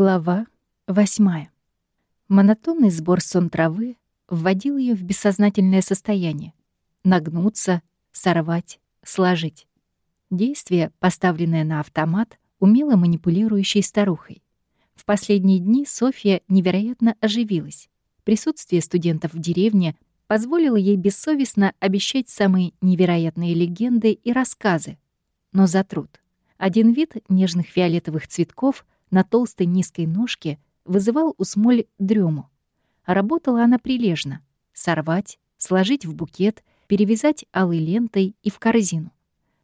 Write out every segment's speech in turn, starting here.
Глава восьмая. Монотонный сбор сон травы вводил ее в бессознательное состояние. Нагнуться, сорвать, сложить. Действие, поставленное на автомат, умело манипулирующей старухой. В последние дни Софья невероятно оживилась. Присутствие студентов в деревне позволило ей бессовестно обещать самые невероятные легенды и рассказы. Но за труд. Один вид нежных фиолетовых цветков — на толстой низкой ножке вызывал у Смоль дрему. Работала она прилежно. Сорвать, сложить в букет, перевязать алой лентой и в корзину.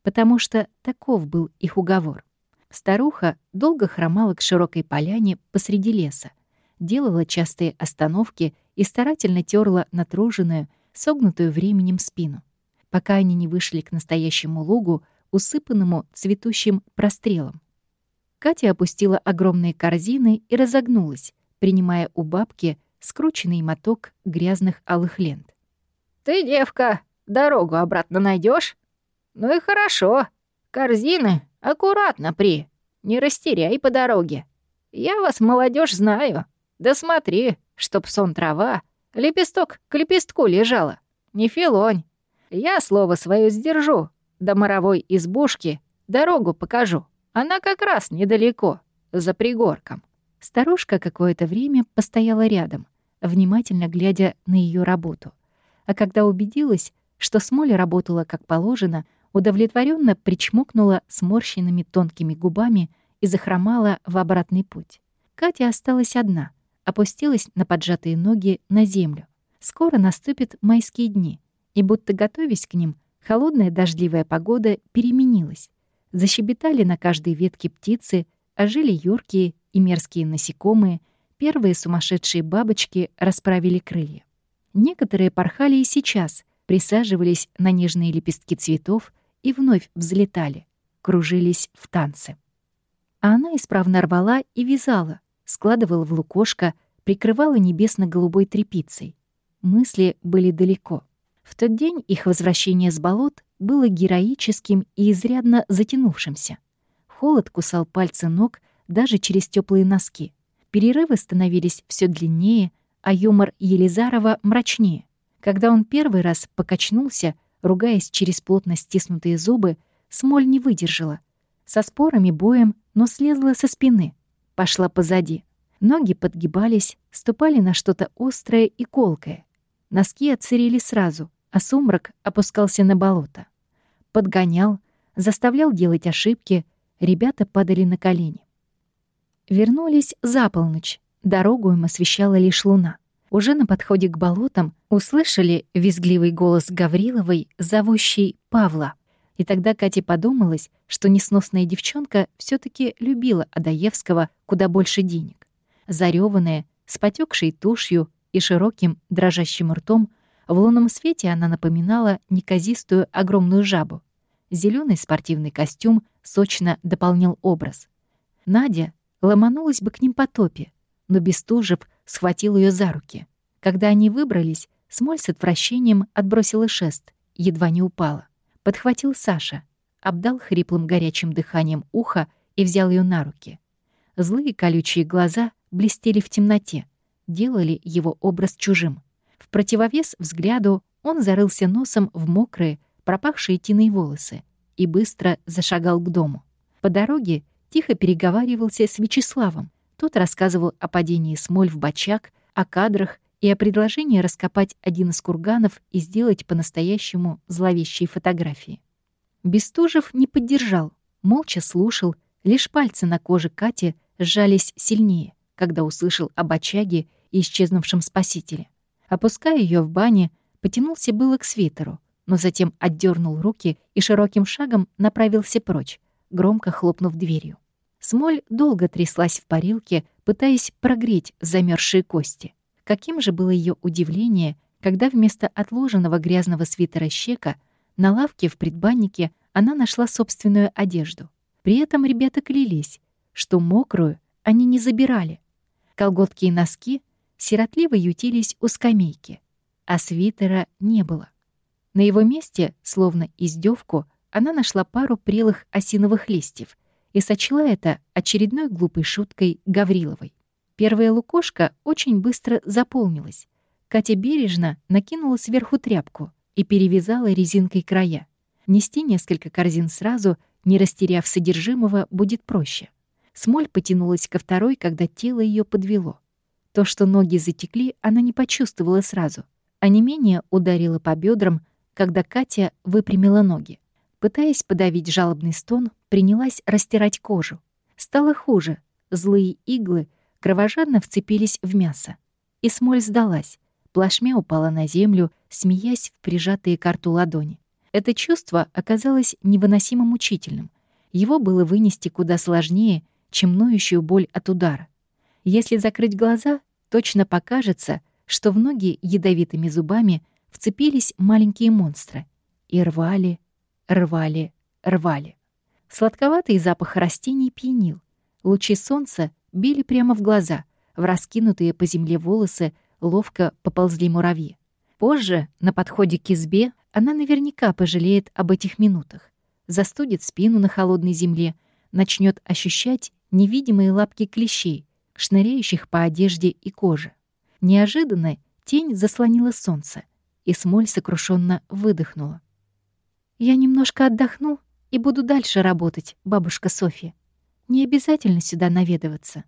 Потому что таков был их уговор. Старуха долго хромала к широкой поляне посреди леса, делала частые остановки и старательно терла натруженную, согнутую временем спину, пока они не вышли к настоящему лугу, усыпанному цветущим прострелом. Катя опустила огромные корзины и разогнулась, принимая у бабки скрученный моток грязных алых лент. «Ты, девка, дорогу обратно найдешь? Ну и хорошо. Корзины аккуратно при. Не растеряй по дороге. Я вас, молодежь, знаю. Да смотри, чтоб сон трава, лепесток к лепестку лежала. Не филонь. Я слово свое сдержу. До моровой избушки дорогу покажу. Она как раз недалеко, за пригорком. Старушка какое-то время постояла рядом, внимательно глядя на ее работу. А когда убедилась, что Смоля работала как положено, удовлетворенно причмокнула сморщенными тонкими губами и захромала в обратный путь. Катя осталась одна, опустилась на поджатые ноги на землю. Скоро наступят майские дни, и будто готовясь к ним, холодная дождливая погода переменилась. Защебетали на каждой ветке птицы, ожили юркие и мерзкие насекомые, первые сумасшедшие бабочки расправили крылья. Некоторые порхали и сейчас, присаживались на нежные лепестки цветов и вновь взлетали, кружились в танце. А она исправно рвала и вязала, складывала в лукошко, прикрывала небесно-голубой тряпицей. Мысли были далеко. В тот день их возвращение с болот было героическим и изрядно затянувшимся. Холод кусал пальцы ног даже через теплые носки. Перерывы становились все длиннее, а юмор Елизарова мрачнее. Когда он первый раз покачнулся, ругаясь через плотно стиснутые зубы, Смоль не выдержала. Со спорами боем, но слезла со спины. Пошла позади. Ноги подгибались, ступали на что-то острое и колкое. Носки отсырели сразу, а сумрак опускался на болото. Подгонял, заставлял делать ошибки, ребята падали на колени. Вернулись за полночь, дорогу им освещала лишь луна. Уже на подходе к болотам услышали визгливый голос Гавриловой, зовущей Павла. И тогда Кате подумалось, что несносная девчонка все таки любила Адаевского куда больше денег. Зарёванная, с потекшей тушью и широким дрожащим ртом, в лунном свете она напоминала неказистую огромную жабу. Зеленый спортивный костюм сочно дополнял образ. Надя ломанулась бы к ним по топе, но Бестужев схватил ее за руки. Когда они выбрались, Смоль с отвращением отбросила шест, едва не упала. Подхватил Саша, обдал хриплым горячим дыханием ухо и взял ее на руки. Злые колючие глаза блестели в темноте, делали его образ чужим. В противовес взгляду он зарылся носом в мокрые, пропахшие тиной волосы и быстро зашагал к дому. По дороге тихо переговаривался с Вячеславом. Тот рассказывал о падении смоль в бочак, о кадрах и о предложении раскопать один из курганов и сделать по-настоящему зловещие фотографии. Бестужев не поддержал, молча слушал, лишь пальцы на коже Кати сжались сильнее, когда услышал об очаге и исчезнувшем спасителе. Опуская ее в бане, потянулся было к свитеру, но затем отдернул руки и широким шагом направился прочь, громко хлопнув дверью. Смоль долго тряслась в парилке, пытаясь прогреть замерзшие кости. Каким же было ее удивление, когда вместо отложенного грязного свитера щека на лавке в предбаннике она нашла собственную одежду. При этом ребята клялись, что мокрую они не забирали. Колготки и носки — сиротливо ютились у скамейки, а свитера не было. На его месте, словно издевку, она нашла пару прелых осиновых листьев и сочла это очередной глупой шуткой Гавриловой. Первая лукошка очень быстро заполнилась. Катя бережно накинула сверху тряпку и перевязала резинкой края. Нести несколько корзин сразу, не растеряв содержимого, будет проще. Смоль потянулась ко второй, когда тело ее подвело. То, что ноги затекли, она не почувствовала сразу, а не менее ударила по бедрам, когда Катя выпрямила ноги. Пытаясь подавить жалобный стон, принялась растирать кожу. Стало хуже. Злые иглы кровожадно вцепились в мясо. И смоль сдалась. Плашмя упала на землю, смеясь в прижатые к рту ладони. Это чувство оказалось невыносимо мучительным. Его было вынести куда сложнее, чем ноющую боль от удара. Если закрыть глаза, точно покажется, что в ноги ядовитыми зубами вцепились маленькие монстры и рвали, рвали, рвали. Сладковатый запах растений пьянил. Лучи солнца били прямо в глаза, в раскинутые по земле волосы ловко поползли муравьи. Позже, на подходе к избе, она наверняка пожалеет об этих минутах, застудит спину на холодной земле, начнет ощущать невидимые лапки клещей, шныряющих по одежде и коже. Неожиданно тень заслонила солнце, и смоль сокрушенно выдохнула. Я немножко отдохну и буду дальше работать, бабушка Софья. Не обязательно сюда наведываться.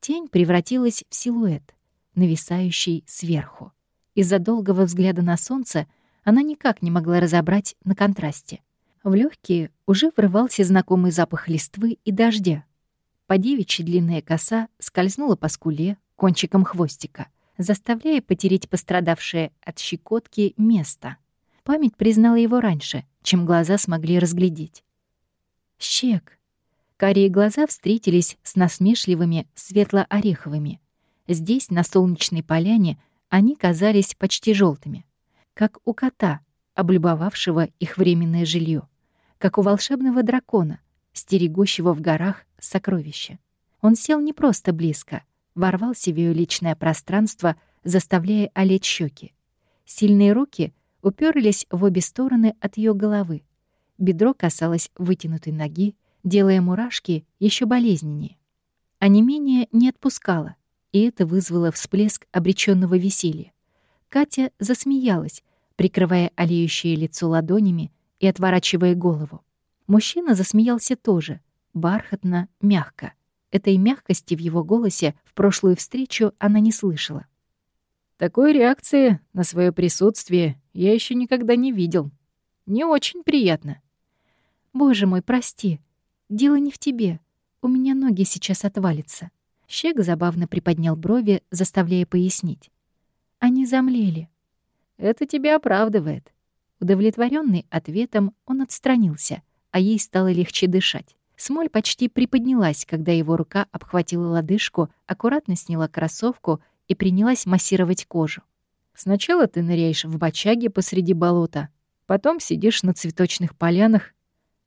Тень превратилась в силуэт, нависающий сверху. Из-за долгого взгляда на солнце она никак не могла разобрать на контрасте. В легкие уже врывался знакомый запах листвы и дождя. По девичьи длинная коса скользнула по скуле кончиком хвостика, заставляя потереть пострадавшее от щекотки место. Память признала его раньше, чем глаза смогли разглядеть. «Щек!» Карие глаза встретились с насмешливыми светло-ореховыми. Здесь, на солнечной поляне, они казались почти желтыми, как у кота, облюбовавшего их временное жилье, как у волшебного дракона, стерегущего в горах сокровища. Он сел не просто близко, ворвался в ее личное пространство, заставляя олеть щеки. Сильные руки уперлись в обе стороны от ее головы. Бедро касалось вытянутой ноги, делая мурашки еще болезненнее. А не менее не отпускала, и это вызвало всплеск обреченного веселья. Катя засмеялась, прикрывая олеющее лицо ладонями и отворачивая голову. Мужчина засмеялся тоже, бархатно, мягко. Этой мягкости в его голосе в прошлую встречу она не слышала. Такой реакции на свое присутствие я еще никогда не видел. Не очень приятно. Боже мой, прости. Дело не в тебе. У меня ноги сейчас отвалятся. Щек забавно приподнял брови, заставляя пояснить. Они замлели. Это тебя оправдывает. Удовлетворенный ответом, он отстранился, а ей стало легче дышать. Смоль почти приподнялась, когда его рука обхватила лодыжку, аккуратно сняла кроссовку и принялась массировать кожу. «Сначала ты ныряешь в бочаге посреди болота, потом сидишь на цветочных полянах.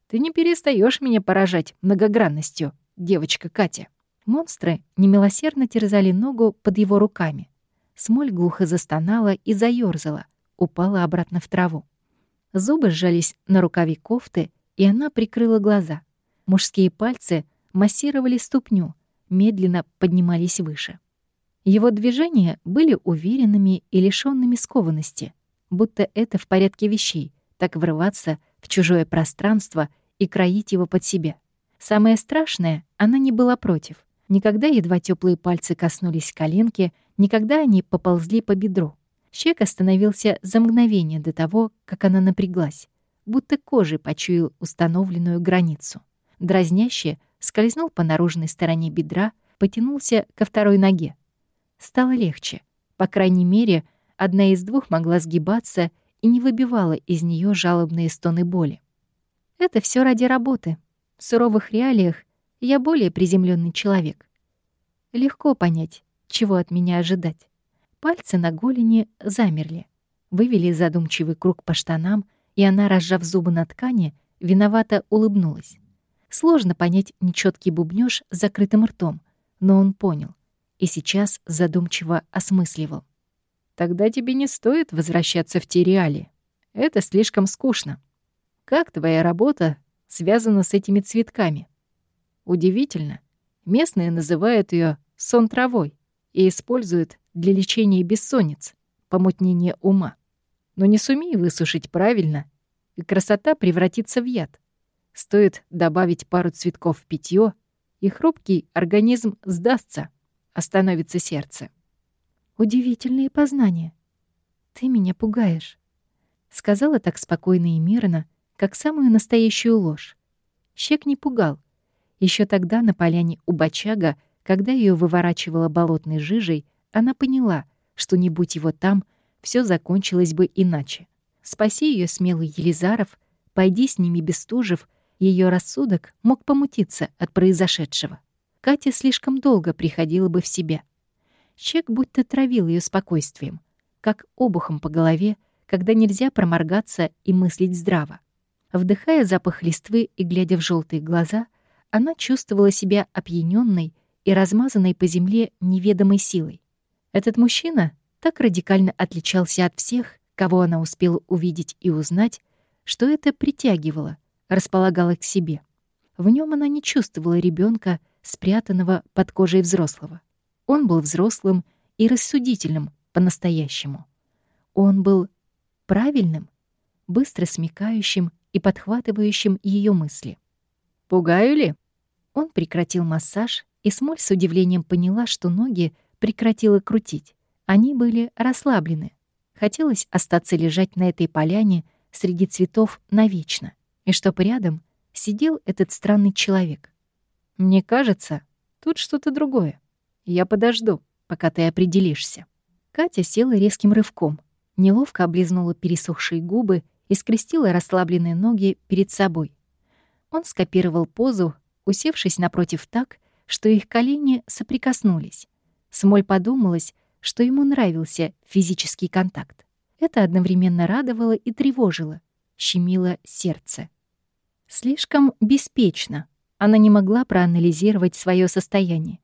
Ты не перестаешь меня поражать многогранностью, девочка Катя». Монстры немилосердно терзали ногу под его руками. Смоль глухо застонала и заёрзала, упала обратно в траву. Зубы сжались на рукаве кофты, и она прикрыла глаза. Мужские пальцы массировали ступню, медленно поднимались выше. Его движения были уверенными и лишёнными скованности, будто это в порядке вещей, так врываться в чужое пространство и кроить его под себя. Самое страшное, она не была против. Никогда едва теплые пальцы коснулись коленки, никогда они поползли по бедру. Щек остановился за мгновение до того, как она напряглась, будто кожей почуял установленную границу. Дразняще скользнул по наружной стороне бедра, потянулся ко второй ноге. Стало легче. По крайней мере, одна из двух могла сгибаться и не выбивала из нее жалобные стоны боли. Это все ради работы. В суровых реалиях я более приземленный человек. Легко понять, чего от меня ожидать. Пальцы на голени замерли, вывели задумчивый круг по штанам, и она, разжав зубы на ткани, виновато улыбнулась. Сложно понять нечеткий бубнёж с закрытым ртом, но он понял — и сейчас задумчиво осмысливал. «Тогда тебе не стоит возвращаться в Тириали. Это слишком скучно. Как твоя работа связана с этими цветками?» Удивительно. Местные называют ее сон травой и используют для лечения бессонниц, помутнения ума. Но не сумей высушить правильно, и красота превратится в яд. Стоит добавить пару цветков в питье, и хрупкий организм сдастся, остановится сердце. Удивительные познания. Ты меня пугаешь. Сказала так спокойно и мирно, как самую настоящую ложь. Щек не пугал. Еще тогда на поляне у бочага, когда ее выворачивала болотной жижей, она поняла, что не будь его там, все закончилось бы иначе. Спаси ее смелый Елизаров, пойди с ними Бестужев, ее рассудок мог помутиться от произошедшего. Катя слишком долго приходила бы в себя. Чек будто травил ее спокойствием, как обухом по голове, когда нельзя проморгаться и мыслить здраво. Вдыхая запах листвы и глядя в желтые глаза, она чувствовала себя опьяненной и размазанной по земле неведомой силой. Этот мужчина так радикально отличался от всех, кого она успела увидеть и узнать, что это притягивало, располагало к себе. В нем она не чувствовала ребенка, спрятанного под кожей взрослого. Он был взрослым и рассудительным по-настоящему. Он был правильным, быстро смекающим и подхватывающим ее мысли. «Пугаю ли?» Он прекратил массаж, и Смоль с удивлением поняла, что ноги прекратила крутить. Они были расслаблены. Хотелось остаться лежать на этой поляне среди цветов навечно, и чтоб рядом сидел этот странный человек. «Мне кажется, тут что-то другое. Я подожду, пока ты определишься». Катя села резким рывком, неловко облизнула пересохшие губы и скрестила расслабленные ноги перед собой. Он скопировал позу, усевшись напротив так, что их колени соприкоснулись. Смоль подумалась, что ему нравился физический контакт. Это одновременно радовало и тревожило, щемило сердце. Слишком беспечно. Она не могла проанализировать свое состояние.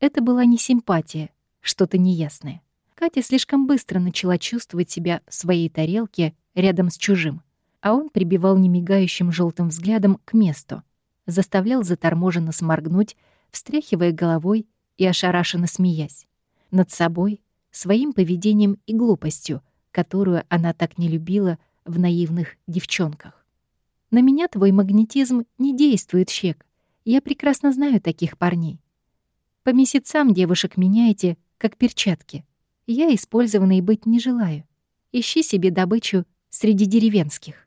Это была не симпатия, что-то неясное. Катя слишком быстро начала чувствовать себя в своей тарелке рядом с чужим, а он прибивал немигающим желтым взглядом к месту, заставлял заторможенно сморгнуть, встряхивая головой и ошарашенно смеясь. Над собой, своим поведением и глупостью, которую она так не любила в наивных девчонках. На меня твой магнетизм не действует, Щек. Я прекрасно знаю таких парней. По месяцам девушек меняете, как перчатки. Я использованной быть не желаю. Ищи себе добычу среди деревенских.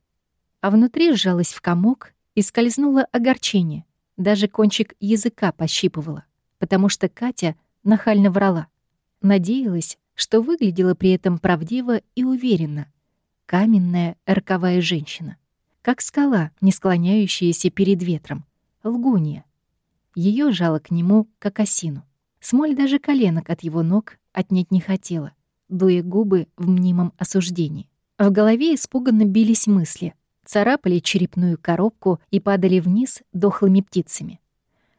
А внутри сжалась в комок и скользнуло огорчение. Даже кончик языка пощипывала, потому что Катя нахально врала. Надеялась, что выглядела при этом правдиво и уверенно. Каменная, роковая женщина. Как скала, не склоняющаяся перед ветром. Лгунья. Ее жало к нему, как осину. Смоль даже коленок от его ног отнять не хотела, дуя губы в мнимом осуждении. В голове испуганно бились мысли, царапали черепную коробку и падали вниз дохлыми птицами.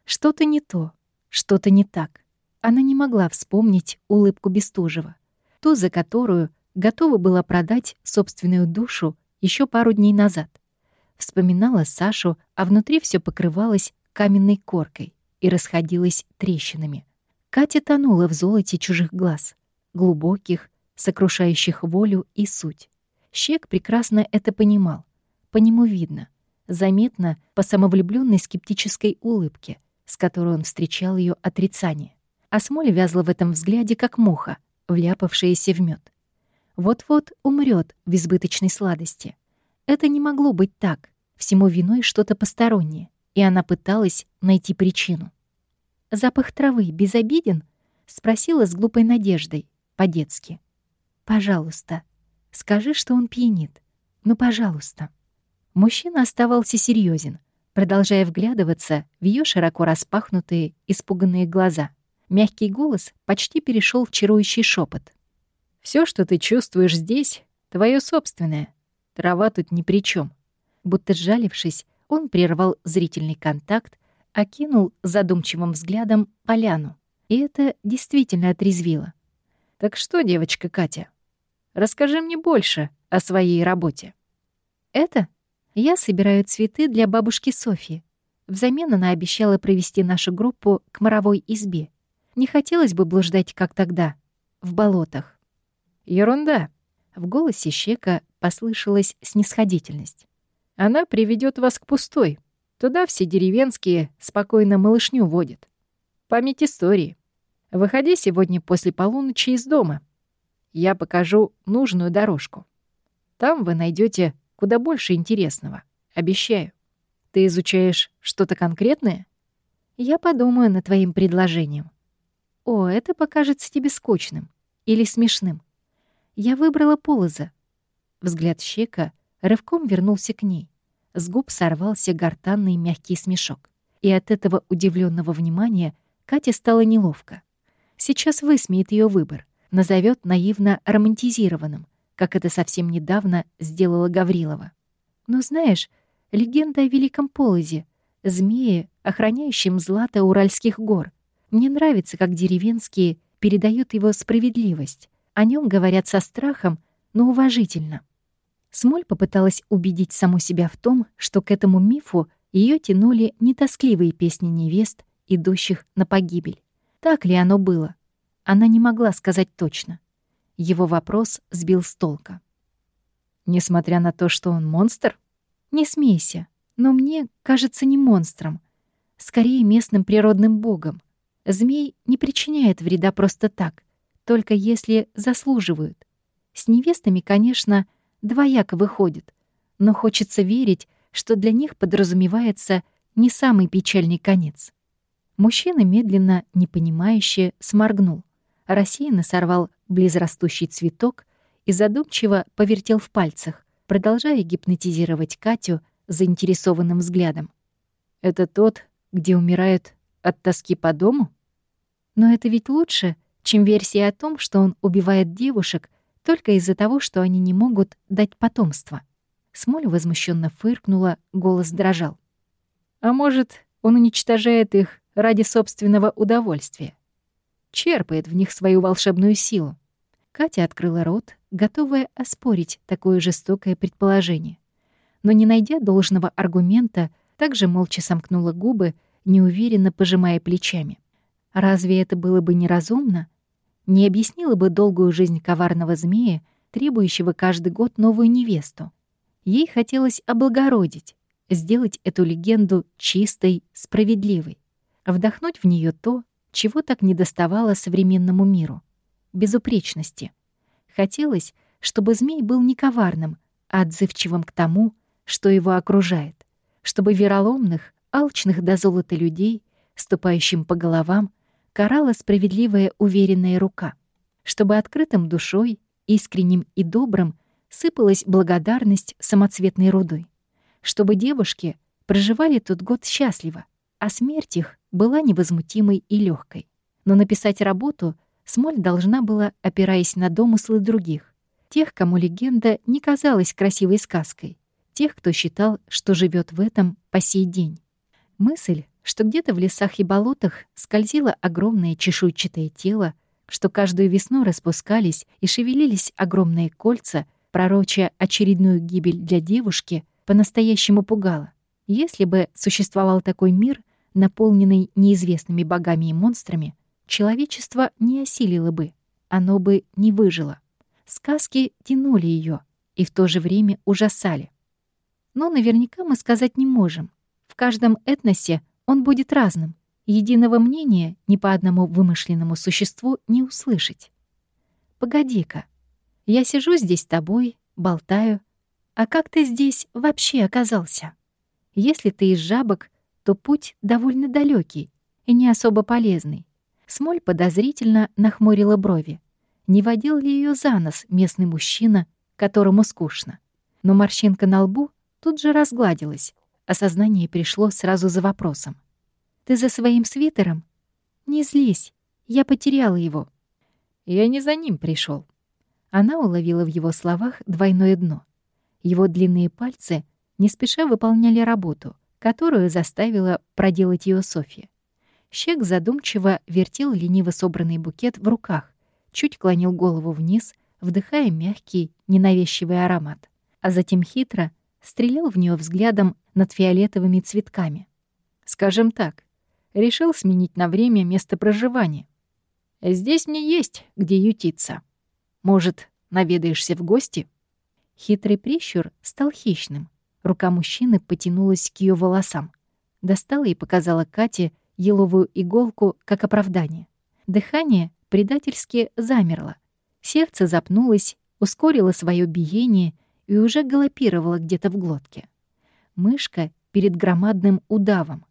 Что-то не то, что-то не так. Она не могла вспомнить улыбку Бестужева, ту, за которую готова была продать собственную душу еще пару дней назад. Вспоминала Сашу, а внутри все покрывалось каменной коркой и расходилось трещинами. Катя тонула в золоте чужих глаз, глубоких, сокрушающих волю и суть. Щек прекрасно это понимал. По нему видно. Заметно по самовлюбленной скептической улыбке, с которой он встречал ее отрицание. А смоль вязла в этом взгляде, как муха, вляпавшаяся в мед. Вот-вот умрет в избыточной сладости. Это не могло быть так. Всему виной что-то постороннее, и она пыталась найти причину. «Запах травы безобиден?» — спросила с глупой надеждой, по-детски. «Пожалуйста», Скажи, что он пьянит. Ну, пожалуйста». Мужчина оставался серьезен, продолжая вглядываться в ее широко распахнутые, испуганные глаза. Мягкий голос почти перешел в чарующий шепот. Все, что ты чувствуешь здесь, твое собственное. Трава тут ни при чем. Будто сжалившись, он прервал зрительный контакт, окинул задумчивым взглядом поляну. И это действительно отрезвило. «Так что, девочка Катя, Расскажи мне больше о своей работе». «Это? Я собираю цветы для бабушки Софьи. Взамен она обещала провести нашу группу к моровой избе. Не хотелось бы блуждать, как тогда, в болотах. Ерунда. В голосе Щека послышалась снисходительность. Она приведет вас к пустой. Туда все деревенские спокойно малышню водят. Память истории. Выходи сегодня после полуночи из дома. Я покажу нужную дорожку. Там вы найдете куда больше интересного. Обещаю. Ты изучаешь что-то конкретное? Я подумаю над твоим предложением. О, это покажется тебе скучным или смешным. Я выбрала полоза. Взгляд Щека рывком вернулся к ней. С губ сорвался гортанный мягкий смешок. И от этого удивленного внимания Кате стало неловко. Сейчас высмеет ее выбор, назовет наивно романтизированным, как это совсем недавно сделала Гаврилова. Но знаешь, легенда о великом полозе, змее, охраняющем злато Уральских гор. Мне нравится, как деревенские передают его справедливость. О нем говорят со страхом, но уважительно. Смоль попыталась убедить саму себя в том, что к этому мифу ее тянули не тоскливые песни невест, идущих на погибель. Так ли оно было? Она не могла сказать точно. Его вопрос сбил с толка. «Несмотря на то, что он монстр?» «Не смейся, но мне кажется не монстром, скорее местным природным богом. Змей не причиняет вреда просто так, только если заслуживают. С невестами, конечно, двояко выходит, но хочется верить, что для них подразумевается не самый печальный конец. Мужчина медленно, непонимающе, сморгнул. Рассеянно сорвал близрастущий цветок и задумчиво повертел в пальцах, продолжая гипнотизировать Катю заинтересованным взглядом. «Это тот, где умирает от тоски по дому?» «Но это ведь лучше, чем версия о том, что он убивает девушек только из-за того, что они не могут дать потомство». Смоль возмущенно фыркнула, голос дрожал. «А может, он уничтожает их ради собственного удовольствия? Черпает в них свою волшебную силу?» Катя открыла рот, готовая оспорить такое жестокое предположение. Но не найдя должного аргумента, также молча сомкнула губы, неуверенно пожимая плечами. Разве это было бы неразумно? Не объяснило бы долгую жизнь коварного змея, требующего каждый год новую невесту. Ей хотелось облагородить, сделать эту легенду чистой, справедливой, вдохнуть в нее то, чего так недоставало современному миру — безупречности. Хотелось, чтобы змей был не коварным, а отзывчивым к тому, что его окружает, чтобы вероломных, алчных до золота людей, ступающим по головам, карала справедливая уверенная рука, чтобы открытым душой, искренним и добрым сыпалась благодарность самоцветной рудой, чтобы девушки проживали тот год счастливо, а смерть их была невозмутимой и легкой. Но написать работу — Смоль должна была, опираясь на домыслы других, тех, кому легенда не казалась красивой сказкой, тех, кто считал, что живет в этом по сей день. Мысль, что где-то в лесах и болотах скользило огромное чешуйчатое тело, что каждую весну распускались и шевелились огромные кольца, пророча очередную гибель для девушки, по-настоящему пугала. Если бы существовал такой мир, наполненный неизвестными богами и монстрами, человечество не осилило бы, оно бы не выжило. Сказки тянули ее и в то же время ужасали. Но наверняка мы сказать не можем. В каждом этносе он будет разным. Единого мнения ни по одному вымышленному существу не услышать. Погоди-ка, я сижу здесь с тобой, болтаю. А как ты здесь вообще оказался? Если ты из жабок, то путь довольно далекий и не особо полезный. Смоль подозрительно нахмурила брови. Не водил ли ее за нос местный мужчина, которому скучно? Но морщинка на лбу тут же разгладилась. Осознание пришло сразу за вопросом. «Ты за своим свитером?» «Не злись, я потеряла его». «Я не за ним пришел. Она уловила в его словах двойное дно. Его длинные пальцы не спеша выполняли работу, которую заставила проделать ее Софья. Щек задумчиво вертел лениво собранный букет в руках, чуть клонил голову вниз, вдыхая мягкий, ненавязчивый аромат, а затем хитро стрелял в нее взглядом над фиолетовыми цветками. Скажем так, решил сменить на время место проживания. Здесь мне есть где ютиться. Может, наведаешься в гости?» Хитрый прищур стал хищным. Рука мужчины потянулась к ее волосам. Достала и показала Кате еловую иголку как оправдание. Дыхание предательски замерло. Сердце запнулось, ускорило свое биение и уже галопировало где-то в глотке. Мышка перед громадным удавом.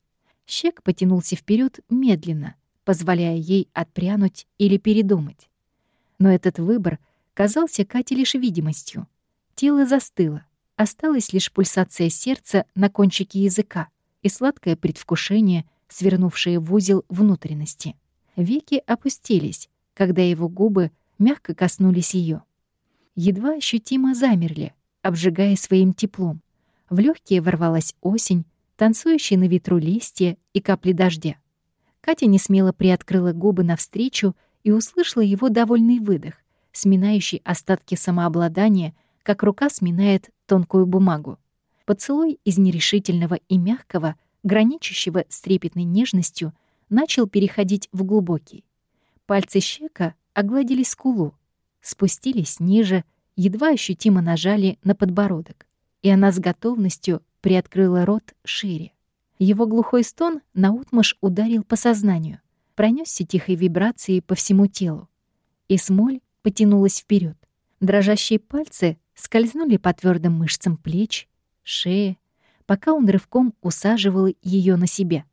Щек потянулся вперед медленно, позволяя ей отпрянуть или передумать. Но этот выбор казался Кате лишь видимостью. Тело застыло, осталась лишь пульсация сердца на кончике языка и сладкое предвкушение, свернувшее в узел внутренности. Веки опустились, когда его губы мягко коснулись ее. Едва ощутимо замерли, обжигая своим теплом. В легкие ворвалась осень, танцующие на ветру листья и капли дождя. Катя несмело приоткрыла губы навстречу и услышала его довольный выдох, сминающий остатки самообладания, как рука сминает тонкую бумагу. Поцелуй из нерешительного и мягкого, граничащего с трепетной нежностью, начал переходить в глубокий. Пальцы щека огладили скулу, спустились ниже, едва ощутимо нажали на подбородок, и она с готовностью приоткрыла рот шире. Его глухой стон наутмашь ударил по сознанию, пронесся тихой вибрацией по всему телу. И смоль потянулась вперед. Дрожащие пальцы скользнули по твердым мышцам плеч, шеи, пока он рывком усаживал ее на себя.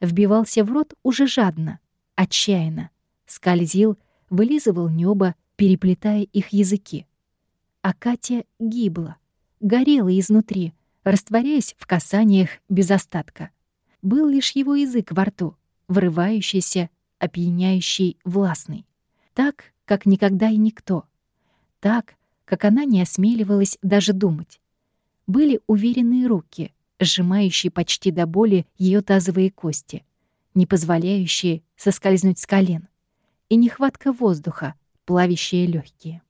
Вбивался в рот уже жадно, отчаянно, скользил, вылизывал небо, переплетая их языки. А Катя гибла, горела изнутри, растворяясь в касаниях без остатка. Был лишь его язык во рту, врывающийся, опьяняющий, властный. Так, как никогда и никто. Так, как она не осмеливалась даже думать. Были уверенные руки, сжимающие почти до боли ее тазовые кости, не позволяющие соскользнуть с колен, и нехватка воздуха, плавящие легкие.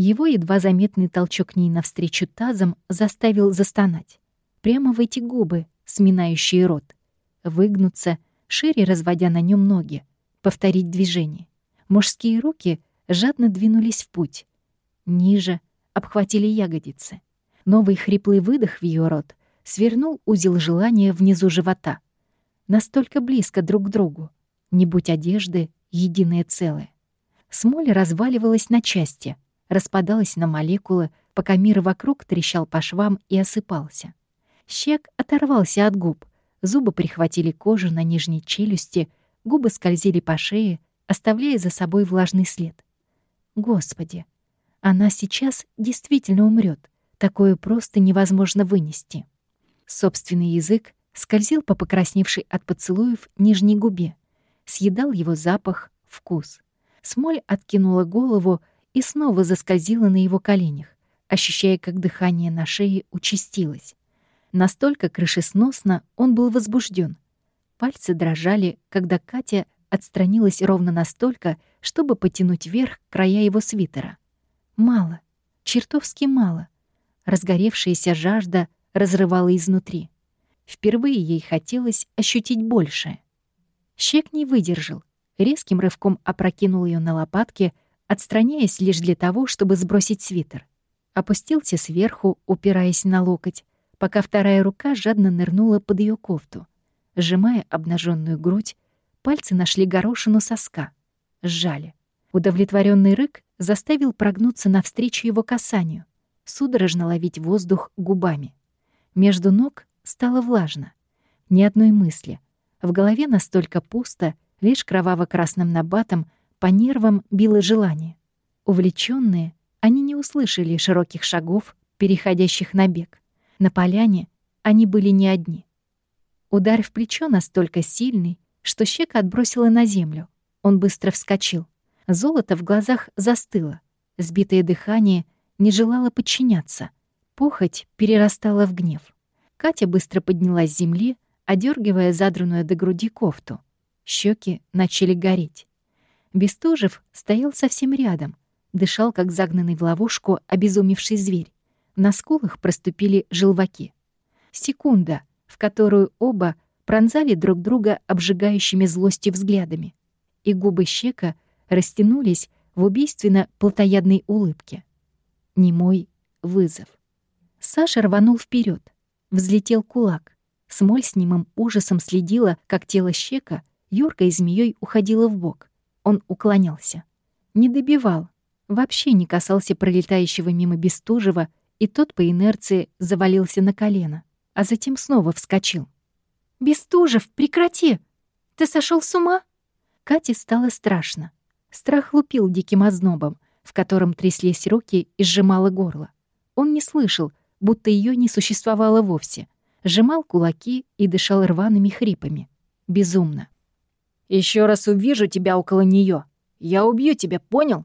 Его едва заметный толчок ней навстречу тазом заставил застонать. Прямо в эти губы, сминающие рот. Выгнуться, шире разводя на нем ноги, повторить движение. Мужские руки жадно двинулись в путь. Ниже обхватили ягодицы. Новый хриплый выдох в ее рот свернул узел желания внизу живота. Настолько близко друг к другу. Не будь одежды, единое целое. Смоль разваливалась на части — распадалась на молекулы, пока мир вокруг трещал по швам и осыпался. Щек оторвался от губ, зубы прихватили кожу на нижней челюсти, губы скользили по шее, оставляя за собой влажный след. Господи, она сейчас действительно умрет. Такое просто невозможно вынести. Собственный язык скользил по покрасневшей от поцелуев нижней губе, съедал его запах, вкус. Смоль откинула голову и снова заскользила на его коленях, ощущая, как дыхание на шее участилось. Настолько крышесносно он был возбужден. Пальцы дрожали, когда Катя отстранилась ровно настолько, чтобы потянуть вверх края его свитера. Мало, чертовски мало. Разгоревшаяся жажда разрывала изнутри. Впервые ей хотелось ощутить большее. Щек не выдержал, резким рывком опрокинул ее на лопатки — отстраняясь лишь для того, чтобы сбросить свитер. Опустился сверху, упираясь на локоть, пока вторая рука жадно нырнула под ее кофту. Сжимая обнаженную грудь, пальцы нашли горошину соска. Сжали. Удовлетворенный рык заставил прогнуться навстречу его касанию, судорожно ловить воздух губами. Между ног стало влажно. Ни одной мысли. В голове настолько пусто, лишь кроваво-красным набатом по нервам било желание. Увлечённые, они не услышали широких шагов, переходящих на бег. На поляне они были не одни. Удар в плечо настолько сильный, что щека отбросила на землю. Он быстро вскочил. Золото в глазах застыло. Сбитое дыхание не желало подчиняться. Похоть перерастала в гнев. Катя быстро поднялась с земли, одергивая задранную до груди кофту. Щеки начали гореть. Бестужев стоял совсем рядом, дышал, как загнанный в ловушку обезумевший зверь. На скулах проступили желваки. Секунда, в которую оба пронзали друг друга обжигающими злостью взглядами, и губы щека растянулись в убийственно-плотоядной улыбке. Немой вызов. Саша рванул вперед, Взлетел кулак. Смоль с немым ужасом следила, как тело щека юркой змеей уходило в бок. Он уклонялся. Не добивал. Вообще не касался пролетающего мимо Бестужева, и тот по инерции завалился на колено, а затем снова вскочил. «Бестужев, прекрати! Ты сошел с ума?» Кате стало страшно. Страх лупил диким ознобом, в котором тряслись руки и сжимало горло. Он не слышал, будто ее не существовало вовсе. Сжимал кулаки и дышал рваными хрипами. Безумно. Еще раз увижу тебя около нее, я убью тебя, понял?»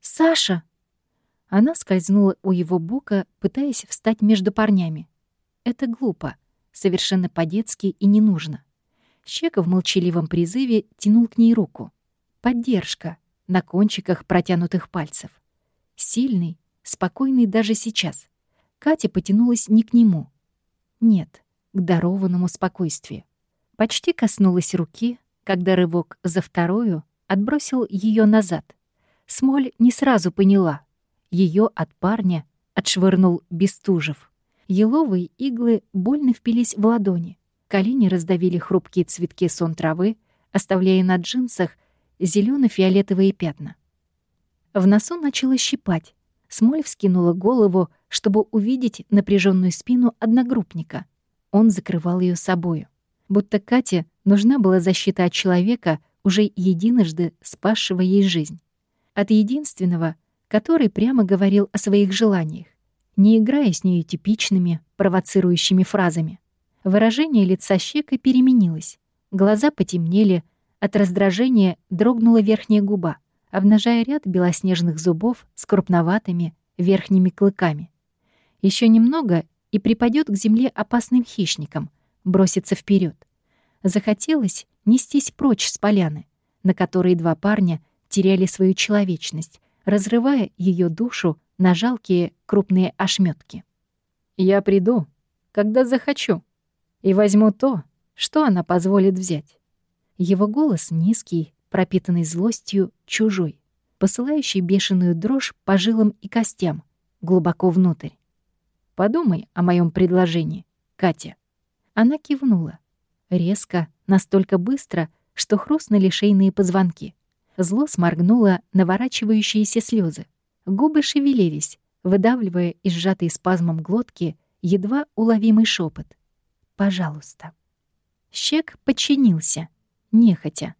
«Саша!» Она скользнула у его бока, пытаясь встать между парнями. Это глупо, совершенно по-детски и не нужно. Щека в молчаливом призыве тянул к ней руку. Поддержка на кончиках протянутых пальцев. Сильный, спокойный даже сейчас. Катя потянулась не к нему. Нет, к дарованному спокойствию. Почти коснулась руки, когда рывок за вторую отбросил ее назад. Смоль не сразу поняла. Ее от парня отшвырнул Бестужев. Еловые иглы больно впились в ладони. Колени раздавили хрупкие цветки сон травы, оставляя на джинсах зелено фиолетовые пятна. В носу начало щипать. Смоль вскинула голову, чтобы увидеть напряженную спину одногруппника. Он закрывал ее собою. Будто Кате нужна была защита от человека, уже единожды спасшего ей жизнь. От единственного, который прямо говорил о своих желаниях, не играя с нею типичными, провоцирующими фразами. Выражение лица щека переменилось. Глаза потемнели, от раздражения дрогнула верхняя губа, обнажая ряд белоснежных зубов с крупноватыми верхними клыками. Еще немного и припадет к земле опасным хищником, бросится вперед. Захотелось нестись прочь с поляны, на которой два парня теряли свою человечность, разрывая ее душу на жалкие крупные ошметки. «Я приду, когда захочу, и возьму то, что она позволит взять». Его голос низкий, пропитанный злостью, чужой, посылающий бешеную дрожь по жилам и костям, глубоко внутрь. Подумай о моем предложении, Катя». Она кивнула. Резко, настолько быстро, что хрустнули шейные позвонки. Зло сморгнуло наворачивающиеся слезы. Губы шевелились, выдавливая из сжатой спазмом глотки едва уловимый шепот. «Пожалуйста». Щек подчинился, нехотя.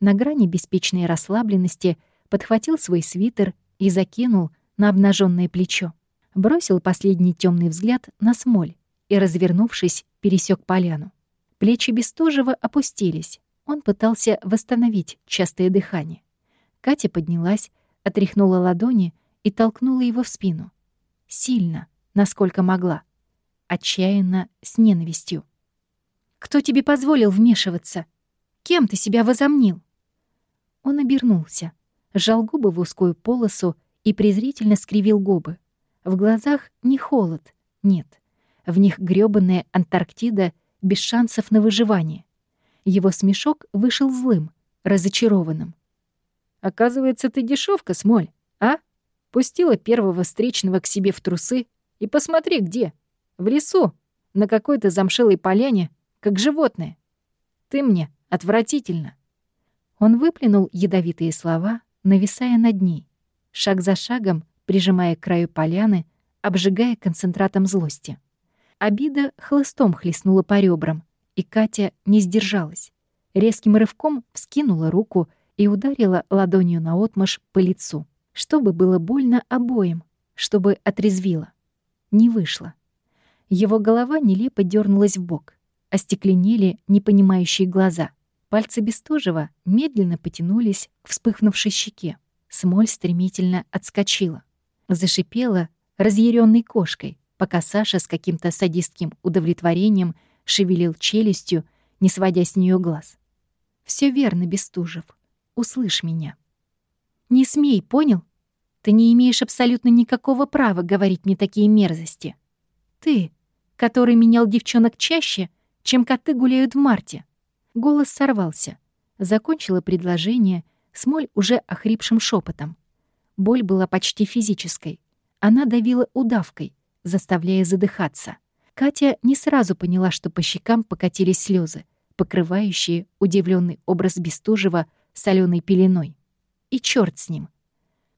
На грани беспечной расслабленности подхватил свой свитер и закинул на обнаженное плечо бросил последний темный взгляд на смоль и, развернувшись, пересек поляну. Плечи Бестужева опустились. Он пытался восстановить частое дыхание. Катя поднялась, отряхнула ладони и толкнула его в спину. Сильно, насколько могла. Отчаянно, с ненавистью. «Кто тебе позволил вмешиваться? Кем ты себя возомнил?» Он обернулся, сжал губы в узкую полосу и презрительно скривил губы. В глазах не холод, нет. В них грёбаная Антарктида без шансов на выживание. Его смешок вышел злым, разочарованным. «Оказывается, ты дешевка, Смоль, а? Пустила первого встречного к себе в трусы и посмотри, где. В лесу, на какой-то замшелой поляне, как животное. Ты мне отвратительно». Он выплюнул ядовитые слова, нависая над ней. Шаг за шагом прижимая к краю поляны, обжигая концентратом злости. Обида хлыстом хлестнула по ребрам, и Катя не сдержалась. Резким рывком вскинула руку и ударила ладонью наотмашь по лицу, чтобы было больно обоим, чтобы отрезвило. Не вышло. Его голова нелепо дернулась в бок, остекленели непонимающие глаза. Пальцы Бестужева медленно потянулись к вспыхнувшей щеке. Смоль стремительно отскочила зашипела разъяренной кошкой, пока Саша с каким-то садистским удовлетворением шевелил челюстью, не сводя с нее глаз. Все верно, Бестужев. Услышь меня. Не смей, понял? Ты не имеешь абсолютно никакого права говорить мне такие мерзости. Ты, который менял девчонок чаще, чем коты гуляют в марте. Голос сорвался. Закончила предложение Смоль уже охрипшим шепотом. Боль была почти физической. Она давила удавкой, заставляя задыхаться. Катя не сразу поняла, что по щекам покатились слезы, покрывающие удивленный образ Бестужева соленой пеленой. И черт с ним.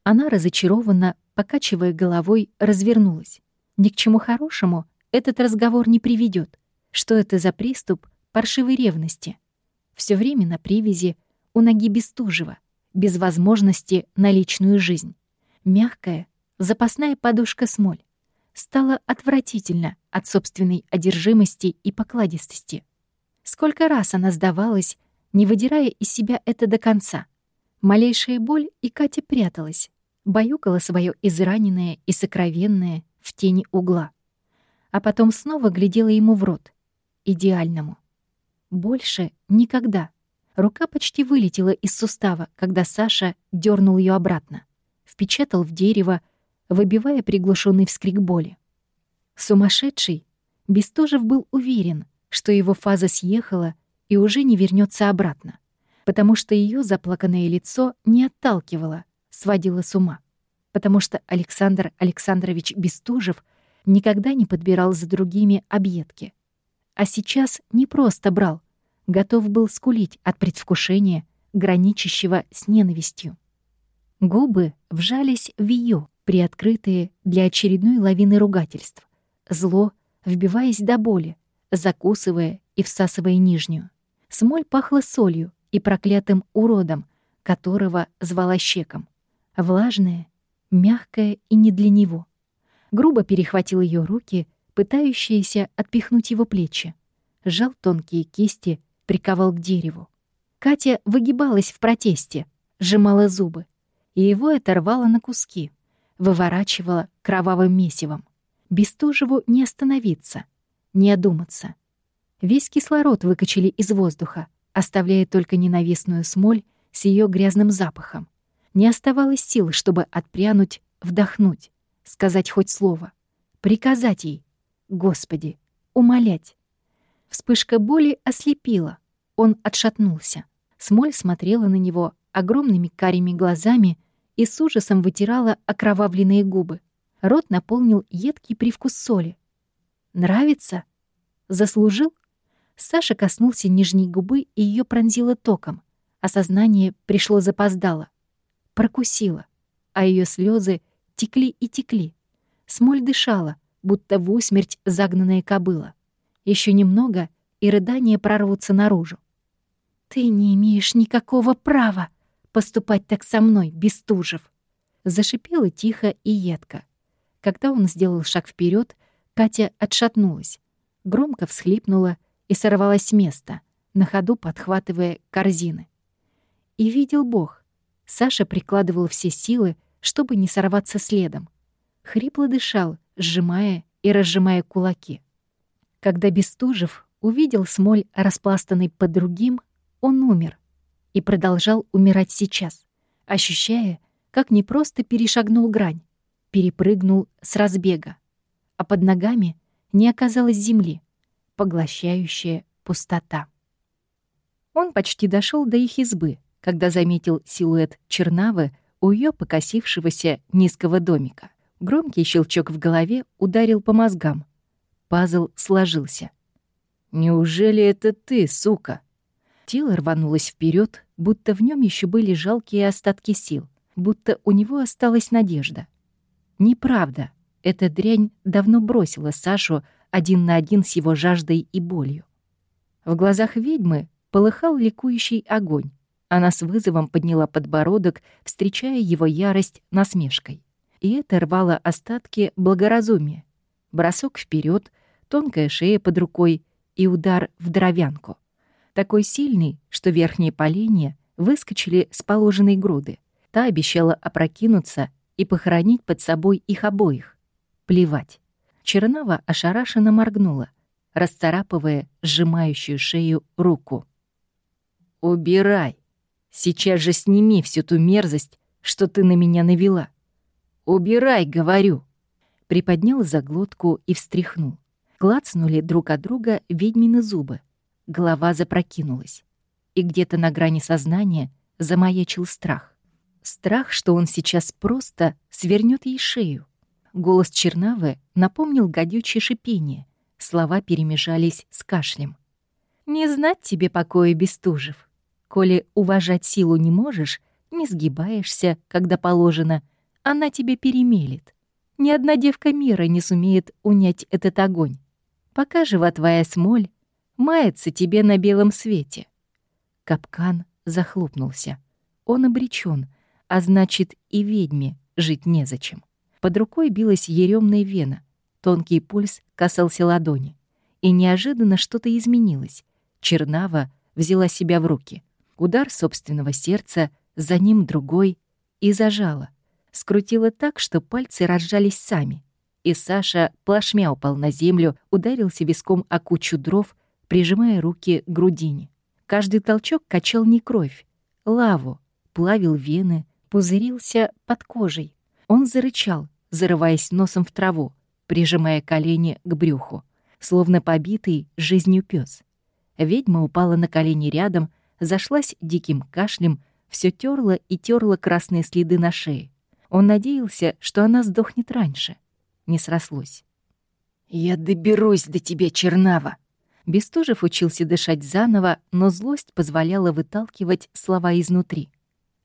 Она разочарованно, покачивая головой, развернулась. Ни к чему хорошему этот разговор не приведет. Что это за приступ паршивой ревности? Все время на привязи у ноги Бестужева, без возможности на личную жизнь. Мягкая, запасная подушка смоль. Стало отвратительно от собственной одержимости и покладистости. Сколько раз она сдавалась, не выдирая из себя это до конца. Малейшая боль, и Катя пряталась, баюкала свое израненное и сокровенное в тени угла. А потом снова глядела ему в рот. Идеальному. Больше никогда. Рука почти вылетела из сустава, когда Саша дернул ее обратно. Впечатал в дерево, выбивая приглушенный вскрик боли. Сумасшедший, Бестужев был уверен, что его фаза съехала и уже не вернется обратно, потому что ее заплаканное лицо не отталкивало, сводило с ума, потому что Александр Александрович Бестужев никогда не подбирал за другими объедки. А сейчас не просто брал, готов был скулить от предвкушения, граничащего с ненавистью. Губы вжались в ее, приоткрытые для очередной лавины ругательств. Зло, вбиваясь до боли, закусывая и всасывая нижнюю. Смоль пахла солью и проклятым уродом, которого звала щеком. Влажная, мягкая и не для него. Грубо перехватил ее руки, пытающиеся отпихнуть его плечи. Сжал тонкие кисти, приковал к дереву. Катя выгибалась в протесте, сжимала зубы, и его это рвало на куски, выворачивала кровавым месивом. Бестужеву не остановиться, не одуматься. Весь кислород выкачали из воздуха, оставляя только ненавистную смоль с ее грязным запахом. Не оставалось сил, чтобы отпрянуть, вдохнуть, сказать хоть слово, приказать ей, Господи, умолять. Вспышка боли ослепила. Он отшатнулся. Смоль смотрела на него огромными карими глазами и с ужасом вытирала окровавленные губы. Рот наполнил едкий привкус соли. «Нравится? Заслужил?» Саша коснулся нижней губы и ее пронзило током. Осознание пришло запоздало. Прокусило, а ее слезы текли и текли. Смоль дышала, будто в усмерть загнанная кобыла. Еще немного, и рыдания прорвутся наружу. «Ты не имеешь никакого права поступать так со мной, Бестужев!» Зашипела тихо и едко. Когда он сделал шаг вперед, Катя отшатнулась, громко всхлипнула и сорвалась с места, на ходу подхватывая корзины. И видел Бог. Саша прикладывал все силы, чтобы не сорваться следом. Хрипло дышал, сжимая и разжимая кулаки. Когда Бестужев увидел смоль, распластанный под другим, он умер и продолжал умирать сейчас, ощущая, как не просто перешагнул грань, перепрыгнул с разбега, а под ногами не оказалось земли, поглощающая пустота. Он почти дошел до их избы, когда заметил силуэт Чернавы у ее покосившегося низкого домика. Громкий щелчок в голове ударил по мозгам. Пазл сложился. «Неужели это ты, сука?» Тело рванулось вперед, будто в нем еще были жалкие остатки сил, будто у него осталась надежда. Неправда. Эта дрянь давно бросила Сашу один на один с его жаждой и болью. В глазах ведьмы полыхал ликующий огонь. Она с вызовом подняла подбородок, встречая его ярость насмешкой. И это рвало остатки благоразумия. Бросок вперед, тонкая шея под рукой и удар в дровянку. Такой сильный, что верхние поленья выскочили с положенной груды. Та обещала опрокинуться и похоронить под собой их обоих. Плевать. Чернава ошарашенно моргнула, расцарапывая сжимающую шею руку. «Убирай! Сейчас же сними всю ту мерзость, что ты на меня навела. Убирай, говорю!» Приподнял заглотку и встряхнул. Клацнули друг от друга ведьмины зубы. Голова запрокинулась. И где-то на грани сознания замаячил страх. Страх, что он сейчас просто свернет ей шею. Голос Чернавы напомнил гадючее шипение. Слова перемежались с кашлем. «Не знать тебе покоя, Бестужев. Коли уважать силу не можешь, не сгибаешься, когда положено, она тебе перемелет. Ни одна девка мира не сумеет унять этот огонь. Пока жива твоя смоль, мается тебе на белом свете. Капкан захлопнулся. Он обречен, а значит, и ведьме жить незачем. Под рукой билась еремная вена, тонкий пульс касался ладони. И неожиданно что-то изменилось. Чернава взяла себя в руки. Удар собственного сердца, за ним другой, и зажала. Скрутила так, что пальцы разжались сами. И Саша плашмя упал на землю, ударился виском о кучу дров, прижимая руки к грудине. Каждый толчок качал не кровь, лаву, плавил вены, пузырился под кожей. Он зарычал, зарываясь носом в траву, прижимая колени к брюху, словно побитый жизнью пес. Ведьма упала на колени рядом, зашлась диким кашлем, все терла и терла красные следы на шее. Он надеялся, что она сдохнет раньше. Не срослось. «Я доберусь до тебя, Чернава!» Бестужев учился дышать заново, но злость позволяла выталкивать слова изнутри.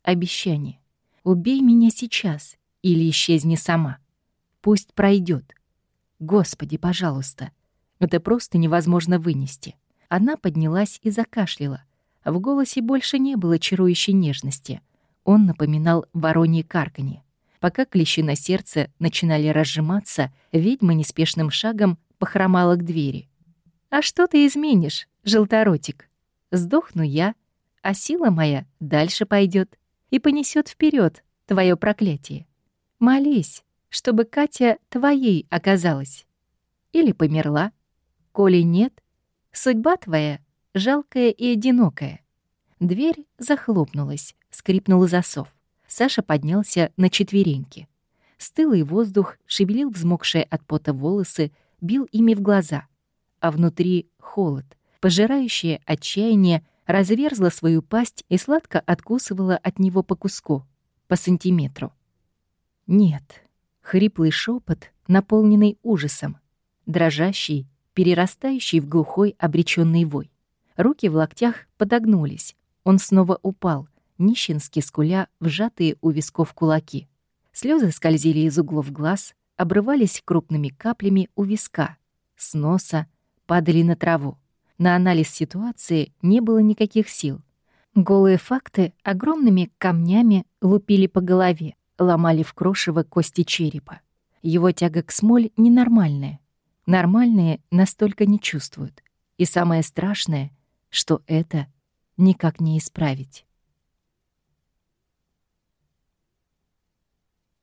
Обещание. «Убей меня сейчас или исчезни сама. Пусть пройдет. Господи, пожалуйста. Это просто невозможно вынести». Она поднялась и закашляла. В голосе больше не было чарующей нежности. Он напоминал воронье карканье. Пока клещи на сердце начинали разжиматься, ведьма неспешным шагом похромала к двери. А что ты изменишь, желторотик? Сдохну я, а сила моя дальше пойдет и понесет вперед твое проклятие. Молись, чтобы Катя твоей оказалась. Или померла. Коли нет, судьба твоя жалкая и одинокая. Дверь захлопнулась, скрипнул засов. Саша поднялся на четвереньки. Стылый воздух шевелил взмокшие от пота волосы, бил ими в глаза а внутри холод. Пожирающее отчаяние разверзла свою пасть и сладко откусывала от него по куску, по сантиметру. Нет, хриплый шепот, наполненный ужасом, дрожащий, перерастающий в глухой обреченный вой. Руки в локтях подогнулись. Он снова упал, нищенски скуля вжатые у висков кулаки. Слезы скользили из углов глаз, обрывались крупными каплями у виска, с носа, падали на траву. На анализ ситуации не было никаких сил. Голые факты огромными камнями лупили по голове, ломали в крошево кости черепа. Его тяга к смоль ненормальная. Нормальные настолько не чувствуют. И самое страшное, что это никак не исправить.